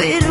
Faham